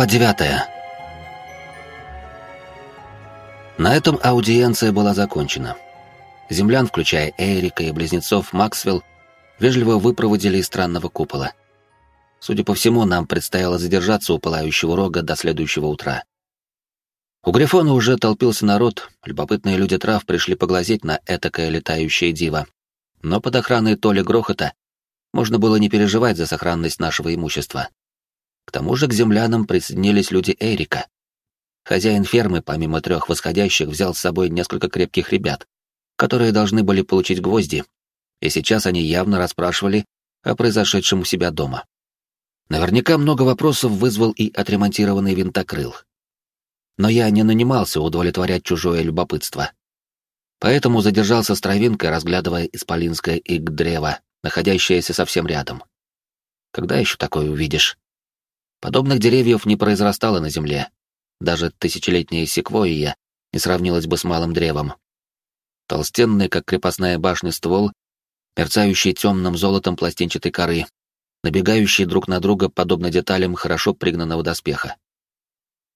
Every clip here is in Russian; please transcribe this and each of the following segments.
Глава 9 На этом аудиенция была закончена. Землян, включая Эрика и близнецов Максвелл, вежливо выпроводили из странного купола. Судя по всему, нам предстояло задержаться у пылающего рога до следующего утра. У Грифона уже толпился народ, любопытные люди трав пришли поглазеть на этакое летающее диво. Но под охраной Толи Грохота можно было не переживать за сохранность нашего имущества. К тому же к землянам присоединились люди Эрика. Хозяин фермы, помимо трех восходящих, взял с собой несколько крепких ребят, которые должны были получить гвозди, и сейчас они явно расспрашивали о произошедшем у себя дома. Наверняка много вопросов вызвал и отремонтированный винтокрыл. Но я не нанимался удовлетворять чужое любопытство. Поэтому задержался с травинкой, разглядывая исполинское иг-древо, находящееся совсем рядом. Когда еще такое увидишь? Подобных деревьев не произрастало на земле. Даже тысячелетняя секвойя не сравнилась бы с малым древом. Толстенный, как крепостная башня, ствол, мерцающий темным золотом пластинчатой коры, набегающие друг на друга подобно деталям хорошо пригнанного доспеха.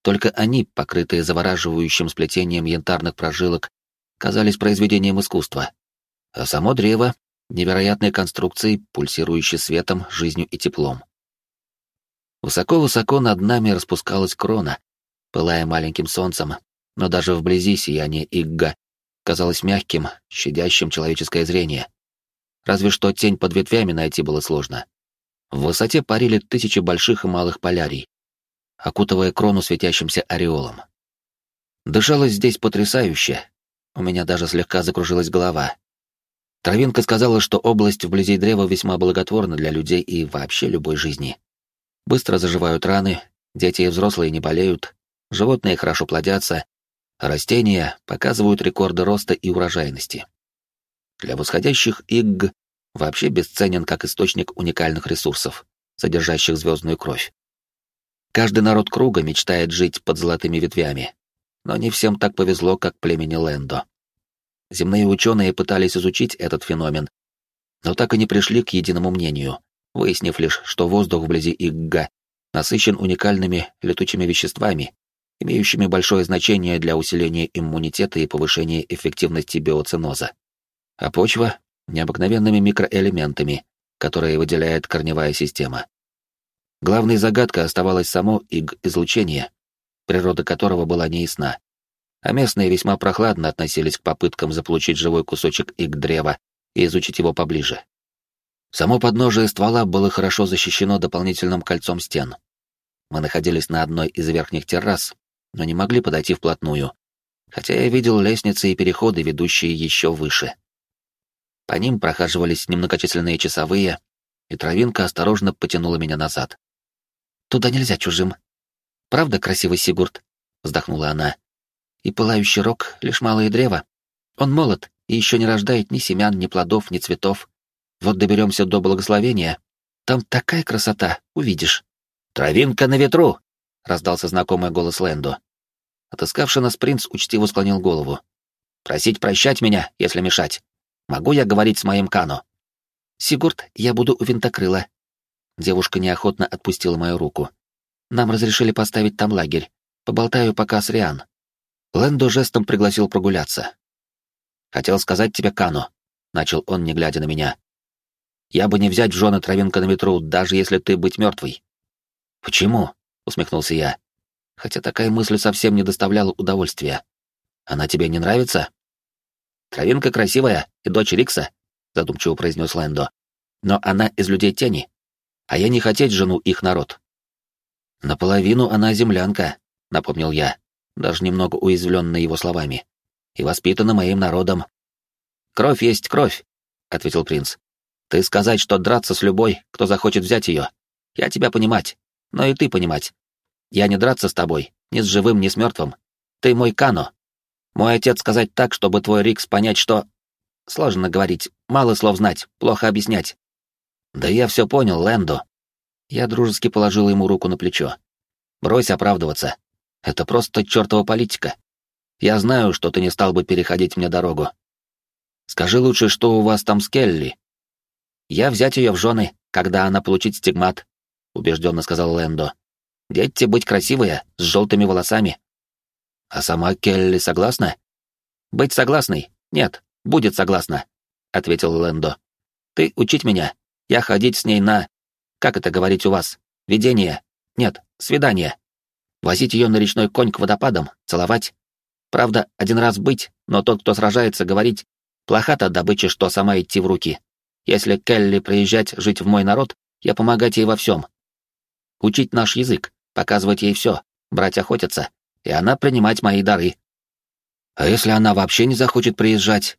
Только они, покрытые завораживающим сплетением янтарных прожилок, казались произведением искусства. А само древо — невероятной конструкцией, пульсирующей светом, жизнью и теплом. Высоко-высоко над нами распускалась крона, пылая маленьким солнцем, но даже вблизи сияние Игга казалось мягким, щадящим человеческое зрение. Разве что тень под ветвями найти было сложно. В высоте парили тысячи больших и малых полярий, окутывая крону светящимся ореолом. Дышалось здесь потрясающе. У меня даже слегка закружилась голова. Травинка сказала, что область вблизи древа весьма благотворна для людей и вообще любой жизни. Быстро заживают раны, дети и взрослые не болеют, животные хорошо плодятся, а растения показывают рекорды роста и урожайности. Для восходящих игг вообще бесценен как источник уникальных ресурсов, содержащих звездную кровь. Каждый народ круга мечтает жить под золотыми ветвями, но не всем так повезло, как племени Лэндо. Земные ученые пытались изучить этот феномен, но так и не пришли к единому мнению, выяснив лишь, что воздух вблизи Игга насыщен уникальными летучими веществами, имеющими большое значение для усиления иммунитета и повышения эффективности биоциноза. А почва — необыкновенными микроэлементами, которые выделяет корневая система. Главной загадкой оставалось само иг-излучение, природа которого была неясна, а местные весьма прохладно относились к попыткам заполучить живой кусочек иг-древа и изучить его поближе. Само подножие ствола было хорошо защищено дополнительным кольцом стен. Мы находились на одной из верхних террас, но не могли подойти вплотную, хотя я видел лестницы и переходы, ведущие еще выше. По ним прохаживались немногочисленные часовые, и травинка осторожно потянула меня назад. «Туда нельзя чужим. Правда, красивый Сигурд?» — вздохнула она. «И пылающий рог — лишь малое древо. Он молод и еще не рождает ни семян, ни плодов, ни цветов. Вот доберемся до благословения. Там такая красота, увидишь. «Травинка на ветру!» — раздался знакомый голос Лэндо. Отыскавший нас принц учтиво склонил голову. «Просить прощать меня, если мешать. Могу я говорить с моим Кано?» «Сигурд, я буду у винтокрыла». Девушка неохотно отпустила мою руку. «Нам разрешили поставить там лагерь. Поболтаю пока с Риан». Лэндо жестом пригласил прогуляться. «Хотел сказать тебе, Кано», — начал он, не глядя на меня. Я бы не взять в жены травинка на ветру, даже если ты быть мертвый. Почему? усмехнулся я. Хотя такая мысль совсем не доставляла удовольствия. Она тебе не нравится? Травинка красивая и дочь Рикса, задумчиво произнес Лэндо. Но она из людей тени, а я не хотеть жену их народ. Наполовину она землянка, напомнил я, даже немного уязвленный его словами, и воспитана моим народом. Кровь есть кровь, ответил принц. Ты сказать, что драться с любой, кто захочет взять ее. Я тебя понимать, но и ты понимать. Я не драться с тобой, ни с живым, ни с мертвым. Ты мой Кано. Мой отец сказать так, чтобы твой Рикс понять, что... Сложно говорить, мало слов знать, плохо объяснять. Да я все понял, Лэндо. Я дружески положил ему руку на плечо. Брось оправдываться. Это просто чертова политика. Я знаю, что ты не стал бы переходить мне дорогу. Скажи лучше, что у вас там с Келли, я взять ее в жены, когда она получит стигмат, убежденно сказал Лэндо. Дети быть красивые, с желтыми волосами. А сама Келли согласна? Быть согласной? Нет, будет согласна, ответил Лэндо. Ты учить меня, я ходить с ней на... Как это говорить у вас? Видение? Нет, свидание. Возить ее на речной конь к водопадам, целовать. Правда, один раз быть, но тот, кто сражается, говорить, плоха-то добыча, что сама идти в руки. Если Келли приезжать жить в мой народ, я помогать ей во всем. Учить наш язык, показывать ей все, брать охотиться, и она принимать мои дары. А если она вообще не захочет приезжать?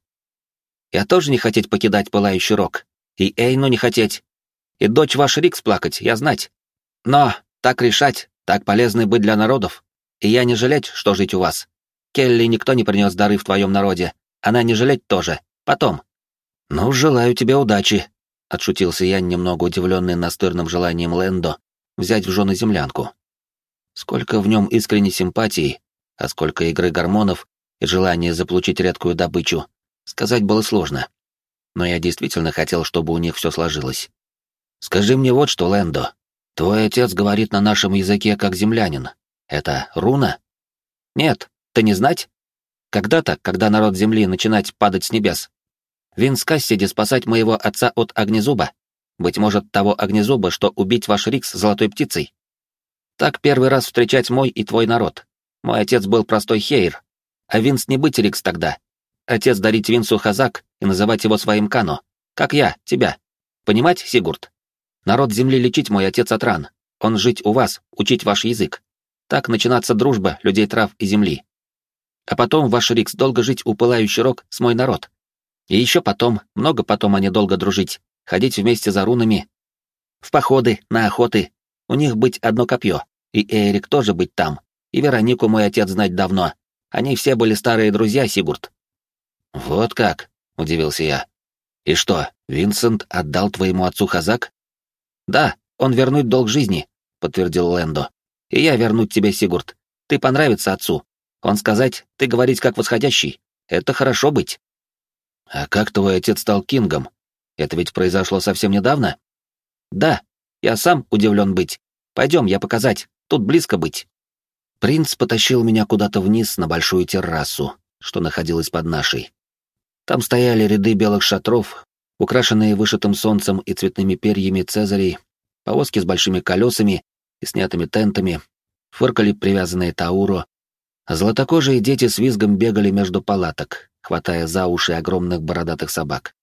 Я тоже не хотеть покидать пылающий рог. И Эйну не хотеть. И дочь ваш Рикс плакать, я знать. Но так решать, так полезны быть для народов. И я не жалеть, что жить у вас. Келли никто не принес дары в твоем народе. Она не жалеть тоже. Потом. Ну, желаю тебе удачи, — отшутился я, немного удивленный настырным желанием Лэндо взять в жены землянку. Сколько в нем искренней симпатии, а сколько игры гормонов и желания заполучить редкую добычу, сказать было сложно. Но я действительно хотел, чтобы у них все сложилось. Скажи мне вот что, Лэндо. Твой отец говорит на нашем языке как землянин. Это руна? Нет, ты не знать? Когда-то, когда народ Земли начинать падать с небес, Винс Кассиди спасать моего отца от огнезуба. Быть может, того огнезуба, что убить ваш Рикс золотой птицей. Так первый раз встречать мой и твой народ. Мой отец был простой хейр, а Винс не быть Рикс тогда. Отец дарить Винсу хазак и называть его своим Кано. Как я, тебя. Понимать, Сигурд? Народ земли лечить мой отец от ран. Он жить у вас, учить ваш язык. Так начинаться дружба людей трав и земли. А потом ваш Рикс долго жить у пылающий рог с мой народ. И еще потом, много потом они долго дружить, ходить вместе за рунами, в походы, на охоты. У них быть одно копье, и Эрик тоже быть там, и Веронику мой отец знать давно. Они все были старые друзья, Сигурд. Вот как, удивился я. И что, Винсент отдал твоему отцу Хазак? Да, он вернуть долг жизни, подтвердил Лэндо. И я вернуть тебе, Сигурд. Ты понравится отцу. Он сказать, ты говорить как восходящий. Это хорошо быть. «А как твой отец стал Кингом? Это ведь произошло совсем недавно?» «Да, я сам удивлен быть. Пойдем, я показать, тут близко быть». Принц потащил меня куда-то вниз на большую террасу, что находилась под нашей. Там стояли ряды белых шатров, украшенные вышитым солнцем и цветными перьями цезарей, повозки с большими колесами и снятыми тентами, фыркали привязанные Тауро, а золотокожие дети с визгом бегали между палаток, хватая за уши огромных бородатых собак.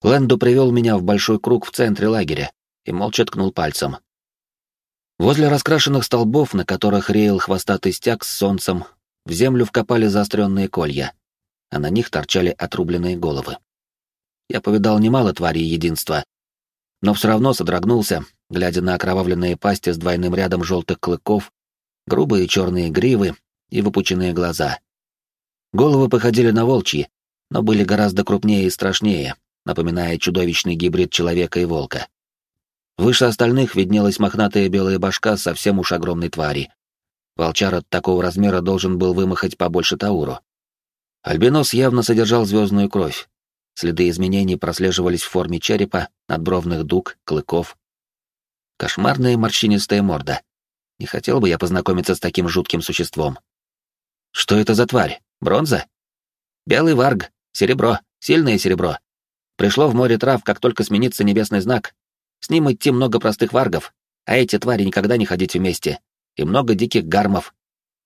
Лэндо привел меня в большой круг в центре лагеря и молча ткнул пальцем. Возле раскрашенных столбов, на которых реял хвостатый стяг с солнцем, в землю вкопали заостренные колья, а на них торчали отрубленные головы. Я повидал немало тварей единства, но все равно содрогнулся, глядя на окровавленные пасти с двойным рядом желтых клыков, грубые черные гривы и выпученные глаза — Головы походили на волчьи, но были гораздо крупнее и страшнее, напоминая чудовищный гибрид человека и волка. Выше остальных виднелась мохнатая белая башка совсем уж огромной твари. Волчар от такого размера должен был вымахать побольше Тауру. Альбинос явно содержал звездную кровь. Следы изменений прослеживались в форме черепа, надбровных дуг, клыков. Кошмарная морщинистая морда. Не хотел бы я познакомиться с таким жутким существом. Что это за тварь? Бронза? Белый варг, серебро, сильное серебро. Пришло в море трав, как только сменится небесный знак. С ним идти много простых варгов, а эти твари никогда не ходить вместе. И много диких гармов.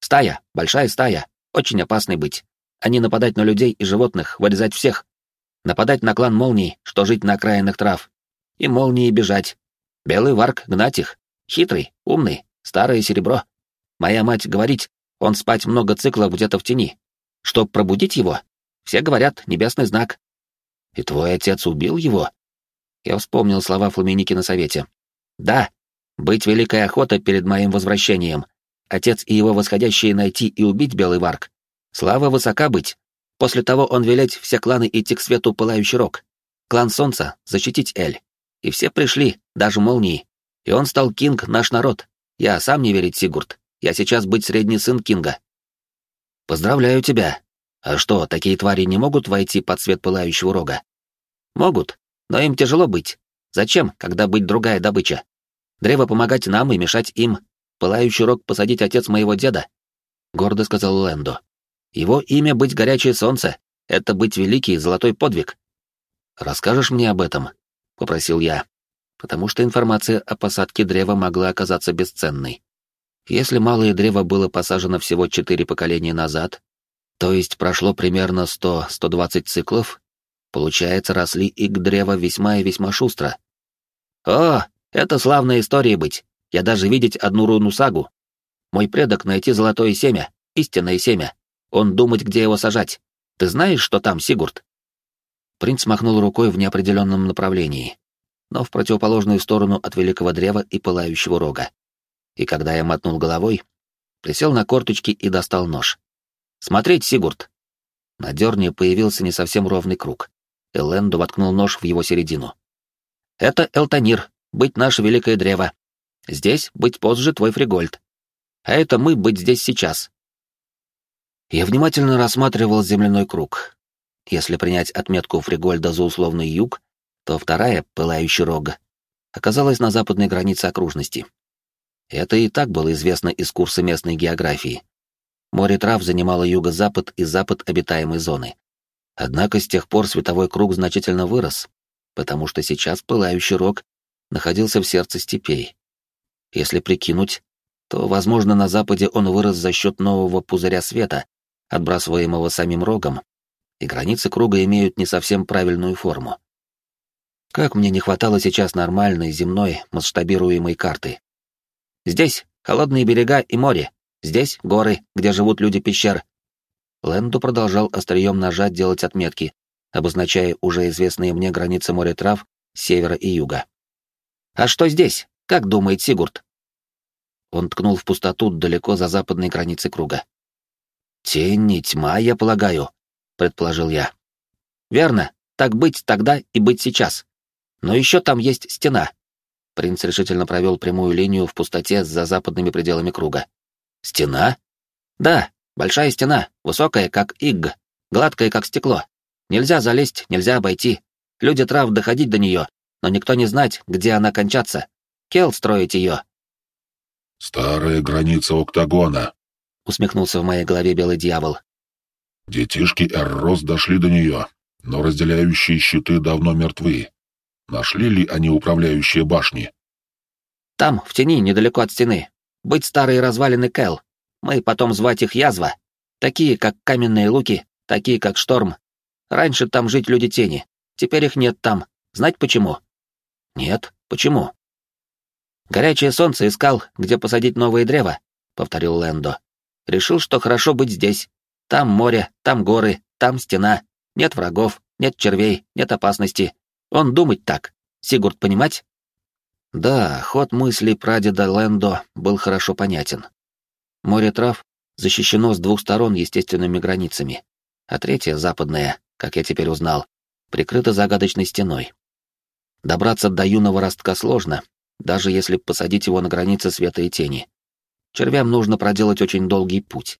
Стая, большая стая, очень опасный быть. Они нападать на людей и животных, вырезать всех. Нападать на клан молний, что жить на окраинах трав. И молнии бежать. Белый варг гнать их. Хитрый, умный, старое серебро. Моя мать говорить, он спать много циклов где-то в тени, Чтоб пробудить его? Все говорят, небесный знак. И твой отец убил его? Я вспомнил слова Фламеники на совете. Да, быть великой охота перед моим возвращением. Отец и его восходящие найти и убить Белый Варк. Слава высока быть. После того он велеть все кланы идти к свету пылающий рог. Клан Солнца защитить Эль. И все пришли, даже молнии. И он стал Кинг, наш народ. Я сам не верить, Сигурд. Я сейчас быть средний сын Кинга. Поздравляю тебя. А что, такие твари не могут войти под свет пылающего рога? Могут, но им тяжело быть. Зачем, когда быть другая добыча? Древо помогать нам и мешать им. пылающий рог посадить отец моего деда?» — гордо сказал Лэндо. «Его имя быть горячее солнце, это быть великий золотой подвиг». «Расскажешь мне об этом?» — попросил я, потому что информация о посадке древа могла оказаться бесценной. Если малое древо было посажено всего четыре поколения назад, то есть прошло примерно 100-120 циклов, получается, росли и к древа весьма и весьма шустро. «О, это славная история быть. Я даже видеть одну руну сагу. Мой предок найти золотое семя, истинное семя. Он думать, где его сажать. Ты знаешь, что там, Сигурд?» Принц махнул рукой в неопределенном направлении, но в противоположную сторону от великого древа и пылающего рога и когда я мотнул головой, присел на корточки и достал нож. «Смотреть, Сигурд!» На дерне появился не совсем ровный круг. Элленду воткнул нож в его середину. «Это Элтонир, быть наше великое древо. Здесь быть позже твой Фригольд. А это мы быть здесь сейчас». Я внимательно рассматривал земляной круг. Если принять отметку Фригольда за условный юг, то вторая, пылающий рога, оказалась на западной границе окружности. Это и так было известно из курса местной географии. Море трав занимало юго-запад и запад обитаемой зоны. Однако с тех пор световой круг значительно вырос, потому что сейчас пылающий рог находился в сердце степей. Если прикинуть, то, возможно, на западе он вырос за счет нового пузыря света, отбрасываемого самим рогом, и границы круга имеют не совсем правильную форму. Как мне не хватало сейчас нормальной земной масштабируемой карты. Здесь холодные берега и море. Здесь горы, где живут люди пещер. Лэнду продолжал острием ножа делать отметки, обозначая уже известные мне границы моря трав севера и юга. «А что здесь? Как думает Сигурд?» Он ткнул в пустоту далеко за западной границей круга. «Тень и тьма, я полагаю», — предположил я. «Верно, так быть тогда и быть сейчас. Но еще там есть стена, Принц решительно провел прямую линию в пустоте за западными пределами круга. «Стена?» «Да, большая стена, высокая, как игг, гладкая, как стекло. Нельзя залезть, нельзя обойти. Люди трав доходить до нее, но никто не знать, где она кончаться. Кел строить ее». «Старая граница октагона», — усмехнулся в моей голове белый дьявол. «Детишки Эррос дошли до нее, но разделяющие щиты давно мертвы. Нашли ли они управляющие башни? Там, в тени, недалеко от стены. Быть старые развалины Кэл. Мы потом звать их язва. Такие, как каменные луки, такие, как шторм. Раньше там жить люди тени. Теперь их нет там. Знать почему? Нет, почему? Горячее солнце искал, где посадить новые древа, повторил Лэндо. Решил, что хорошо быть здесь. Там море, там горы, там стена. Нет врагов, нет червей, нет опасности. Он думать так. Сигурд понимать? Да, ход мыслей прадеда Лэндо был хорошо понятен. Море трав защищено с двух сторон естественными границами, а третья, западная, как я теперь узнал, прикрыта загадочной стеной. Добраться до юного ростка сложно, даже если посадить его на границе света и тени. Червям нужно проделать очень долгий путь.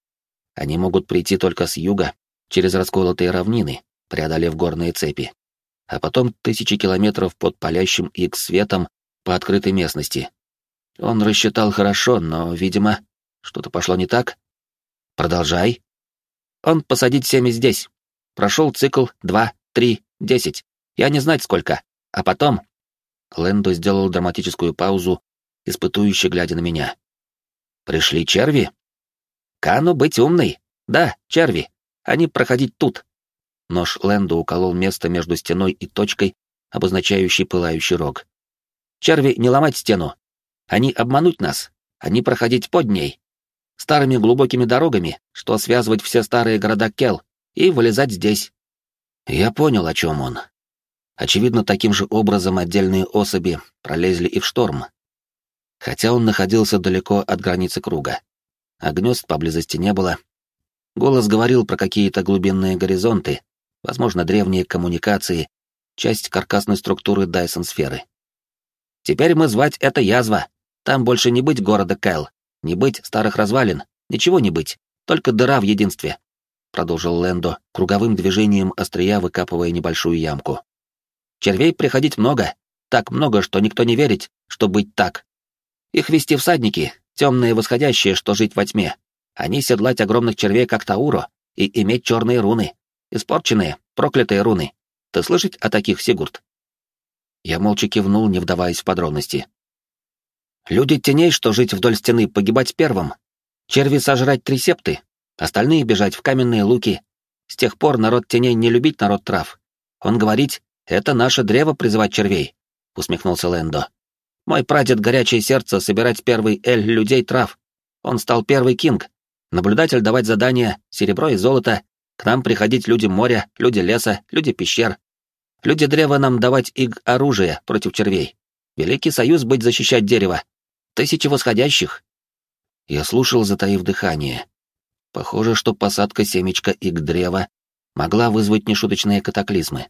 Они могут прийти только с юга, через расколотые равнины, преодолев горные цепи а потом тысячи километров под палящим их светом по открытой местности. Он рассчитал хорошо, но, видимо, что-то пошло не так. Продолжай. Он посадить семя здесь. Прошел цикл два, три, десять. Я не знать сколько. А потом... Лэндо сделал драматическую паузу, испытующе глядя на меня. «Пришли черви?» «Кану быть умный. Да, черви. Они проходить тут. Нож Лэнду уколол место между стеной и точкой, обозначающей пылающий рог. «Черви не ломать стену! Они обмануть нас! Они проходить под ней! Старыми глубокими дорогами, что связывать все старые города Кел, и вылезать здесь!» Я понял, о чем он. Очевидно, таким же образом отдельные особи пролезли и в шторм. Хотя он находился далеко от границы круга. А гнезд поблизости не было. Голос говорил про какие-то глубинные горизонты, возможно, древние коммуникации, часть каркасной структуры Дайсон-сферы. Теперь мы звать это язва. Там больше не быть города Кэл, не быть старых развалин, ничего не быть, только дыра в единстве. Продолжил Лэндо, круговым движением острия выкапывая небольшую ямку. Червей приходить много, так много, что никто не верит, что быть так. Их вести всадники, Темные восходящие, что жить во тьме. Они седлать огромных червей, как Тауро, и иметь черные руны. Испорченные, проклятые руны. Ты слышать о таких, Сигурд?» Я молча кивнул, не вдаваясь в подробности. «Люди теней, что жить вдоль стены, погибать первым. Черви сожрать три септы, остальные бежать в каменные луки. С тех пор народ теней не любить народ трав. Он говорить, это наше древо призывать червей», — усмехнулся Лэндо. «Мой прадед горячее сердце собирать первый эль людей трав. Он стал первый кинг. Наблюдатель давать задания, серебро и золото. К нам приходить люди моря, люди леса, люди пещер. Люди древа нам давать иг оружие против червей. Великий союз быть защищать дерево. Тысячи восходящих». Я слушал, затаив дыхание. Похоже, что посадка семечка иг древа могла вызвать нешуточные катаклизмы.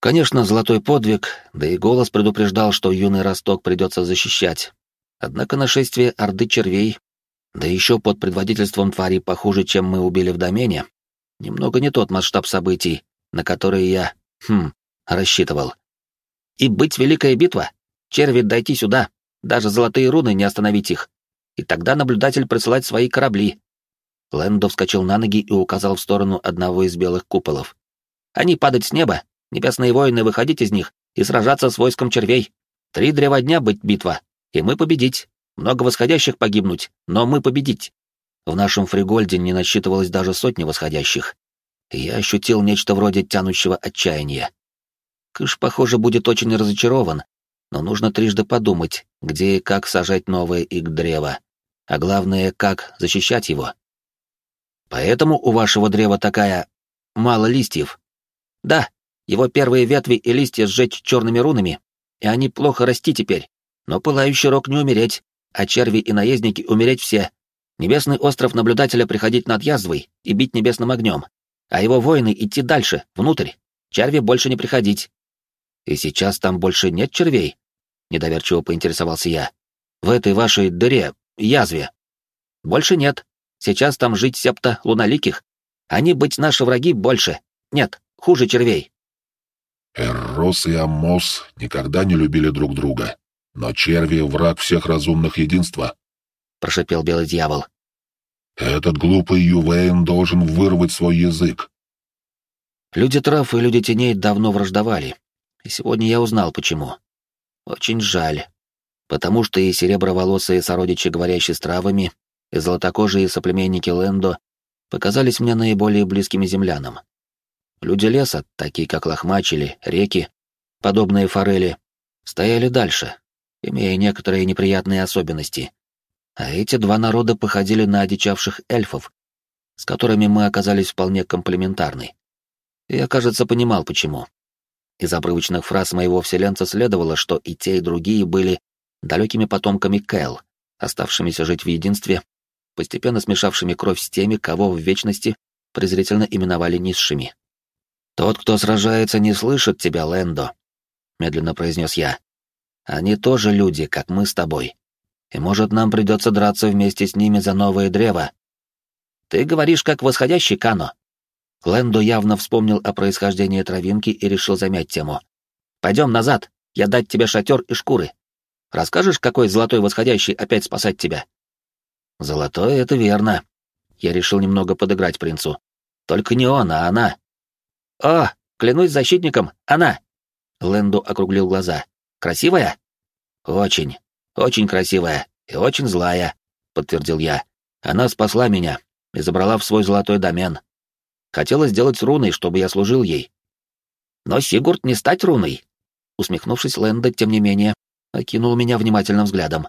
Конечно, золотой подвиг, да и голос предупреждал, что юный росток придется защищать. Однако нашествие орды червей, да еще под предводительством тварей похуже, чем мы убили в домене, немного не тот масштаб событий, на которые я, хм, рассчитывал. И быть великая битва, черви дойти сюда, даже золотые руны не остановить их. И тогда наблюдатель присылать свои корабли. Лэндо вскочил на ноги и указал в сторону одного из белых куполов. Они падать с неба, Небесные воины выходить из них и сражаться с войском червей. Три древа дня быть битва, и мы победить. Много восходящих погибнуть, но мы победить. В нашем Фригольде не насчитывалось даже сотни восходящих. Я ощутил нечто вроде тянущего отчаяния. Кыш, похоже, будет очень разочарован, но нужно трижды подумать, где и как сажать новое иг древа, а главное, как защищать его. Поэтому у вашего древа такая... мало листьев. Да, его первые ветви и листья сжечь черными рунами, и они плохо расти теперь. Но пылающий рог не умереть, а черви и наездники умереть все. Небесный остров наблюдателя приходить над язвой и бить небесным огнем, а его воины идти дальше, внутрь. Черви больше не приходить. И сейчас там больше нет червей? Недоверчиво поинтересовался я. В этой вашей дыре, язве. Больше нет. Сейчас там жить септа луналиких. Они быть наши враги больше. Нет, хуже червей. Эррос и Аммос никогда не любили друг друга, но черви — враг всех разумных единства. — прошепел белый дьявол. «Этот глупый Ювейн должен вырвать свой язык». Люди трав и люди теней давно враждовали, и сегодня я узнал, почему. Очень жаль, потому что и сереброволосые сородичи, говорящие с травами, и золотокожие соплеменники Лэндо показались мне наиболее близкими землянам. Люди леса, такие как лохмачили, реки, подобные форели, стояли дальше, имея некоторые неприятные особенности. А эти два народа походили на одичавших эльфов, с которыми мы оказались вполне комплементарны. Я, кажется, понимал, почему. Из обрывочных фраз моего вселенца следовало, что и те, и другие были далекими потомками Кэл, оставшимися жить в единстве, постепенно смешавшими кровь с теми, кого в вечности презрительно именовали низшими. «Тот, кто сражается, не слышит тебя, Лэндо», — медленно произнес я. «Они тоже люди, как мы с тобой. И, может, нам придется драться вместе с ними за новое древо». «Ты говоришь, как восходящий Кано». Лэндо явно вспомнил о происхождении травинки и решил замять тему. «Пойдем назад, я дать тебе шатер и шкуры. Расскажешь, какой золотой восходящий опять спасать тебя?» «Золотой — это верно». Я решил немного подыграть принцу. «Только не он, а она. «О, клянусь защитником, она!» Лэнду округлил глаза. «Красивая?» «Очень, очень красивая и очень злая», — подтвердил я. «Она спасла меня и забрала в свой золотой домен. Хотела сделать руной, чтобы я служил ей». «Но Сигурд не стать руной», — усмехнувшись, Лэнда, тем не менее, окинул меня внимательным взглядом.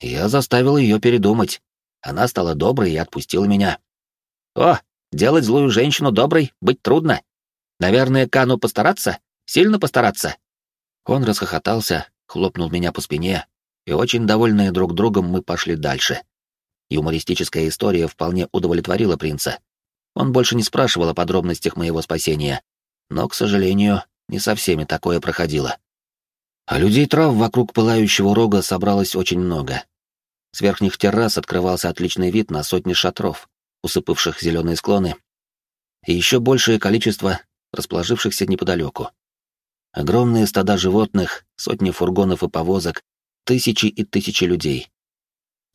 Я заставил ее передумать. Она стала доброй и отпустила меня. «О, делать злую женщину доброй быть трудно», Наверное, Кану постараться? Сильно постараться?» Он расхохотался, хлопнул меня по спине, и очень довольные друг другом мы пошли дальше. Юмористическая история вполне удовлетворила принца. Он больше не спрашивал о подробностях моего спасения, но, к сожалению, не со всеми такое проходило. А людей трав вокруг пылающего рога собралось очень много. С верхних террас открывался отличный вид на сотни шатров, усыпавших зеленые склоны, и еще большее количество расположившихся неподалеку. Огромные стада животных, сотни фургонов и повозок, тысячи и тысячи людей.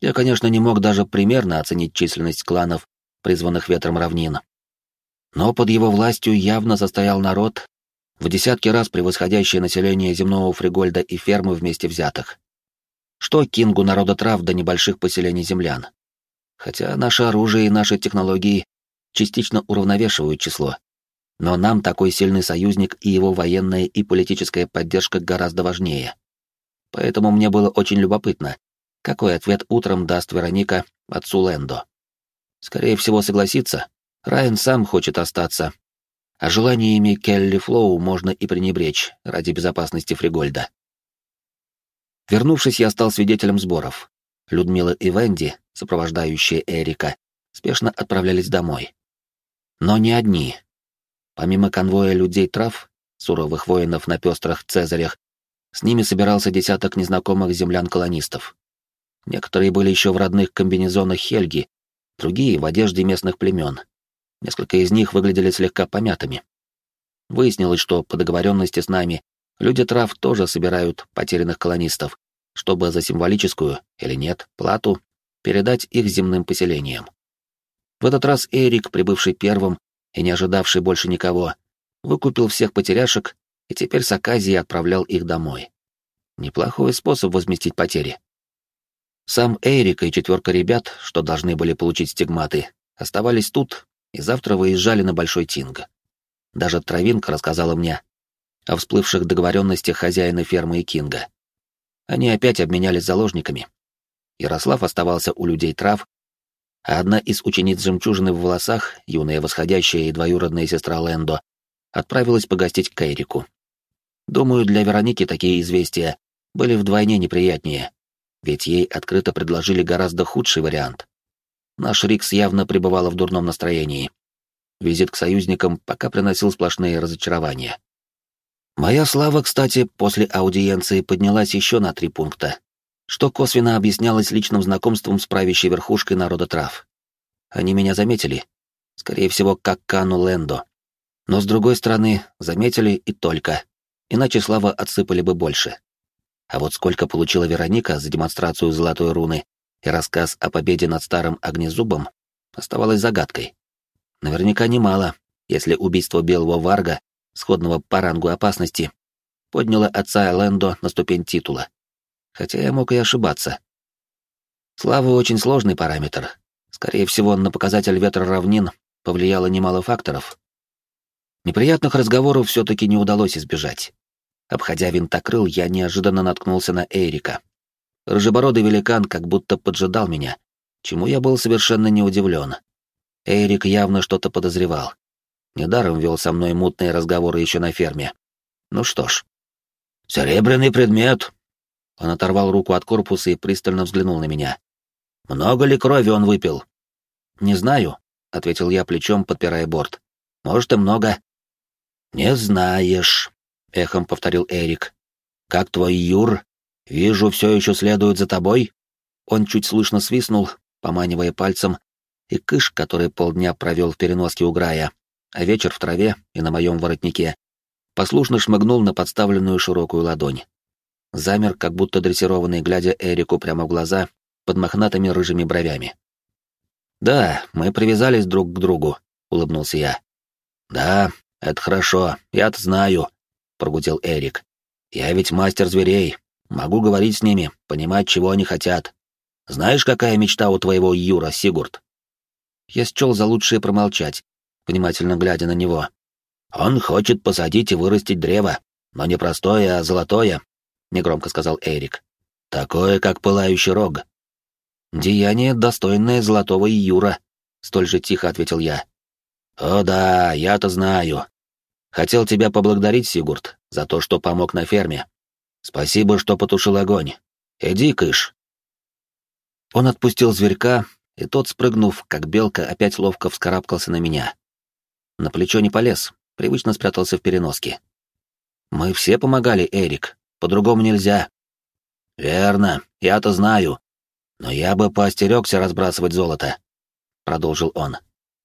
Я, конечно, не мог даже примерно оценить численность кланов, призванных ветром равнин. Но под его властью явно состоял народ, в десятки раз превосходящее население земного Фригольда и фермы вместе взятых. Что Кингу народа трав до небольших поселений землян? Хотя наше оружие и наши технологии частично уравновешивают число. Но нам такой сильный союзник и его военная и политическая поддержка гораздо важнее. Поэтому мне было очень любопытно, какой ответ утром даст Вероника отцу Лэндо. Скорее всего, согласится. Райан сам хочет остаться. А желаниями Келли Флоу можно и пренебречь ради безопасности Фригольда. Вернувшись, я стал свидетелем сборов. Людмила и Венди, сопровождающие Эрика, спешно отправлялись домой. Но не одни. Помимо конвоя людей-трав, суровых воинов на пестрых цезарях, с ними собирался десяток незнакомых землян-колонистов. Некоторые были еще в родных комбинезонах Хельги, другие — в одежде местных племен. Несколько из них выглядели слегка помятыми. Выяснилось, что по договоренности с нами люди трав тоже собирают потерянных колонистов, чтобы за символическую, или нет, плату передать их земным поселениям. В этот раз Эрик, прибывший первым и не ожидавший больше никого, выкупил всех потеряшек и теперь с Аказией отправлял их домой. Неплохой способ возместить потери. Сам Эрик и четверка ребят, что должны были получить стигматы, оставались тут и завтра выезжали на Большой Тинг. Даже Травинка рассказала мне о всплывших договоренностях хозяина фермы и Кинга. Они опять обменялись заложниками. Ярослав оставался у людей трав, а одна из учениц жемчужины в волосах, юная восходящая и двоюродная сестра Лэндо, отправилась погостить к Эрику. Думаю, для Вероники такие известия были вдвойне неприятнее, ведь ей открыто предложили гораздо худший вариант. Наш Рикс явно пребывала в дурном настроении. Визит к союзникам пока приносил сплошные разочарования. Моя слава, кстати, после аудиенции поднялась еще на три пункта, что косвенно объяснялось личным знакомством с правящей верхушкой народа трав. Они меня заметили, скорее всего, как Кану Лендо. Но, с другой стороны, заметили и только, иначе слава отсыпали бы больше. А вот сколько получила Вероника за демонстрацию золотой руны и рассказ о победе над старым огнезубом, оставалось загадкой. Наверняка немало, если убийство белого варга, сходного по рангу опасности, подняло отца Элендо на ступень титула. Хотя я мог и ошибаться. Слава очень сложный параметр. Скорее всего, на показатель ветра равнин повлияло немало факторов. Неприятных разговоров все-таки не удалось избежать. Обходя винтокрыл, я неожиданно наткнулся на Эрика. Рыжебородый великан как будто поджидал меня, чему я был совершенно не удивлен. Эрик явно что-то подозревал. Недаром вел со мной мутные разговоры еще на ферме. Ну что ж. «Серебряный предмет!» Он оторвал руку от корпуса и пристально взглянул на меня. «Много ли крови он выпил?» «Не знаю», — ответил я плечом, подпирая борт. «Может, и много». «Не знаешь», — эхом повторил Эрик. «Как твой Юр? Вижу, все еще следует за тобой?» Он чуть слышно свистнул, поманивая пальцем, и кыш, который полдня провел в переноске у Грая, а вечер в траве и на моем воротнике, послушно шмыгнул на подставленную широкую ладонь. Замер, как будто дрессированный, глядя Эрику прямо в глаза, под мохнатыми рыжими бровями. «Да, мы привязались друг к другу», — улыбнулся я. «Да, это хорошо, я-то знаю», — прогудел Эрик. «Я ведь мастер зверей, могу говорить с ними, понимать, чего они хотят. Знаешь, какая мечта у твоего Юра, Сигурд?» Я счел за лучшее промолчать, внимательно глядя на него. «Он хочет посадить и вырастить древо, но не простое, а золотое», — негромко сказал Эрик. «Такое, как пылающий рог». «Деяние, достойное золотого Юра», — столь же тихо ответил я. «О да, я-то знаю. Хотел тебя поблагодарить, Сигурд, за то, что помог на ферме. Спасибо, что потушил огонь. Иди, кыш». Он отпустил зверька, и тот, спрыгнув, как белка, опять ловко вскарабкался на меня. На плечо не полез, привычно спрятался в переноске. «Мы все помогали, Эрик, по-другому нельзя». «Верно, я-то знаю. Но я бы поостерегся разбрасывать золото», — продолжил он.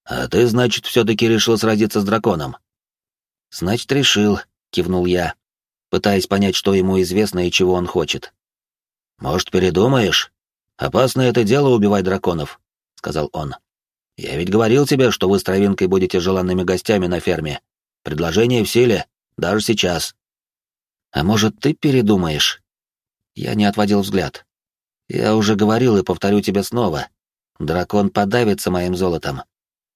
«А ты, значит, все-таки решил сразиться с драконом?» «Значит, решил», — кивнул я, пытаясь понять, что ему известно и чего он хочет. «Может, передумаешь? «Опасное это дело убивать драконов», — сказал он. «Я ведь говорил тебе, что вы с Травинкой будете желанными гостями на ферме. Предложение в силе, даже сейчас». «А может, ты передумаешь?» Я не отводил взгляд. «Я уже говорил и повторю тебе снова. Дракон подавится моим золотом.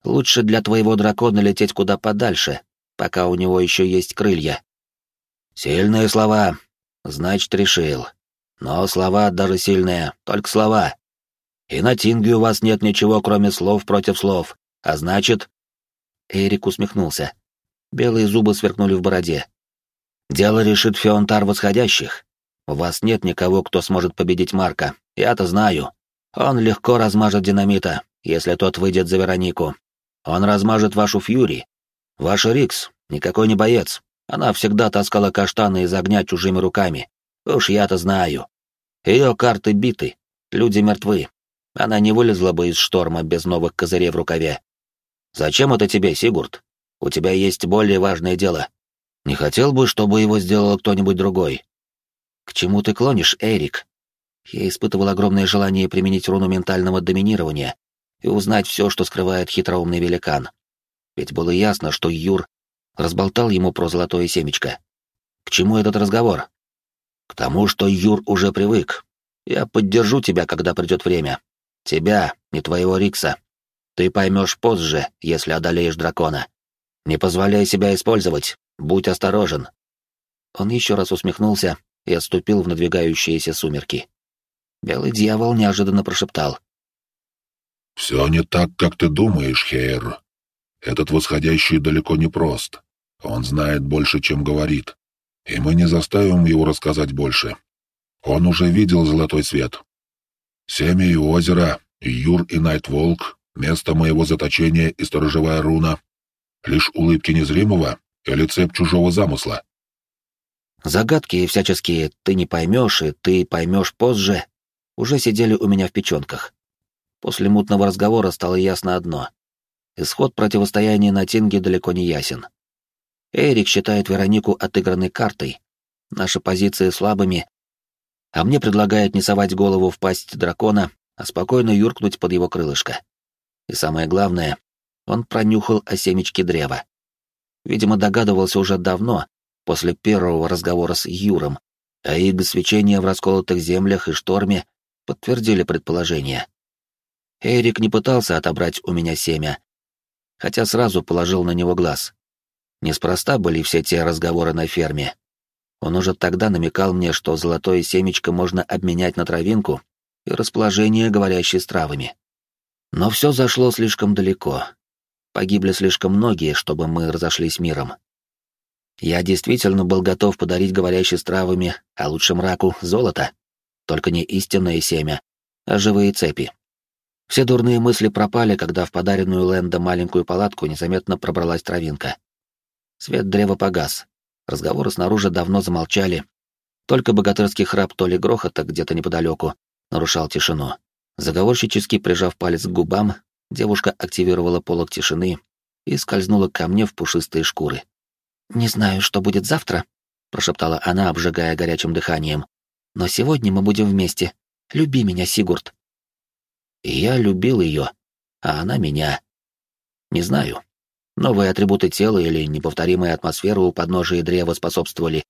Лучше для твоего дракона лететь куда подальше, пока у него еще есть крылья». «Сильные слова. Значит, решил. Но слова даже сильные, только слова. И на Тинге у вас нет ничего, кроме слов против слов. А значит...» Эрик усмехнулся. Белые зубы сверкнули в бороде. «Дело решит Феонтар Восходящих. У вас нет никого, кто сможет победить Марка. Я-то знаю. Он легко размажет динамита, если тот выйдет за Веронику. Он размажет вашу Фьюри. Ваша Рикс, никакой не боец. Она всегда таскала каштаны из огня чужими руками. Уж я-то знаю. Ее карты биты, люди мертвы. Она не вылезла бы из шторма без новых козырей в рукаве. Зачем это тебе, Сигурд? У тебя есть более важное дело. Не хотел бы, чтобы его сделал кто-нибудь другой. К чему ты клонишь, Эрик? Я испытывал огромное желание применить руну ментального доминирования и узнать все, что скрывает хитроумный великан. Ведь было ясно, что Юр разболтал ему про золотое семечко. К чему этот разговор? К тому, что Юр уже привык. Я поддержу тебя, когда придет время. Тебя, не твоего Рикса. Ты поймешь позже, если одолеешь дракона. Не позволяй себя использовать, будь осторожен. Он еще раз усмехнулся и отступил в надвигающиеся сумерки. Белый дьявол неожиданно прошептал. «Все не так, как ты думаешь, Хейр. Этот восходящий далеко не прост. Он знает больше, чем говорит и мы не заставим его рассказать больше. Он уже видел золотой свет. Семя и озеро, Юр и Найтволк, место моего заточения и сторожевая руна. Лишь улыбки незримого или цепь чужого замысла. Загадки всяческие «ты не поймешь» и «ты поймешь позже» уже сидели у меня в печенках. После мутного разговора стало ясно одно. Исход противостояния на Тинге далеко не ясен. Эрик считает Веронику отыгранной картой, наши позиции слабыми, а мне предлагает не совать голову в пасть дракона, а спокойно юркнуть под его крылышко. И самое главное, он пронюхал о семечке древа. Видимо, догадывался уже давно, после первого разговора с Юром, а их свечения в расколотых землях и шторме подтвердили предположение. Эрик не пытался отобрать у меня семя, хотя сразу положил на него глаз. Неспроста были все те разговоры на ферме. Он уже тогда намекал мне, что золотое семечко можно обменять на травинку и расположение, говорящей с травами. Но все зашло слишком далеко. Погибли слишком многие, чтобы мы разошлись миром. Я действительно был готов подарить говорящей с травами, а лучше мраку, золото. Только не истинное семя, а живые цепи. Все дурные мысли пропали, когда в подаренную Лэнда маленькую палатку незаметно пробралась травинка. Свет древа погас. Разговоры снаружи давно замолчали. Только богатырский храп то ли грохота где-то неподалеку нарушал тишину. Заговорщически прижав палец к губам, девушка активировала полок тишины и скользнула ко мне в пушистые шкуры. «Не знаю, что будет завтра», — прошептала она, обжигая горячим дыханием. «Но сегодня мы будем вместе. Люби меня, Сигурд». И я любил ее, а она меня. Не знаю, Новые атрибуты тела или неповторимая атмосфера у подножия древа способствовали,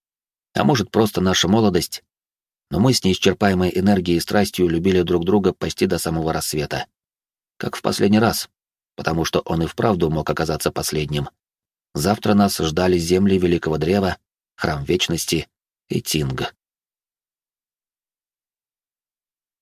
а может, просто наша молодость. Но мы с неисчерпаемой энергией и страстью любили друг друга почти до самого рассвета. Как в последний раз, потому что он и вправду мог оказаться последним. Завтра нас ждали земли Великого Древа, Храм Вечности и Тинг.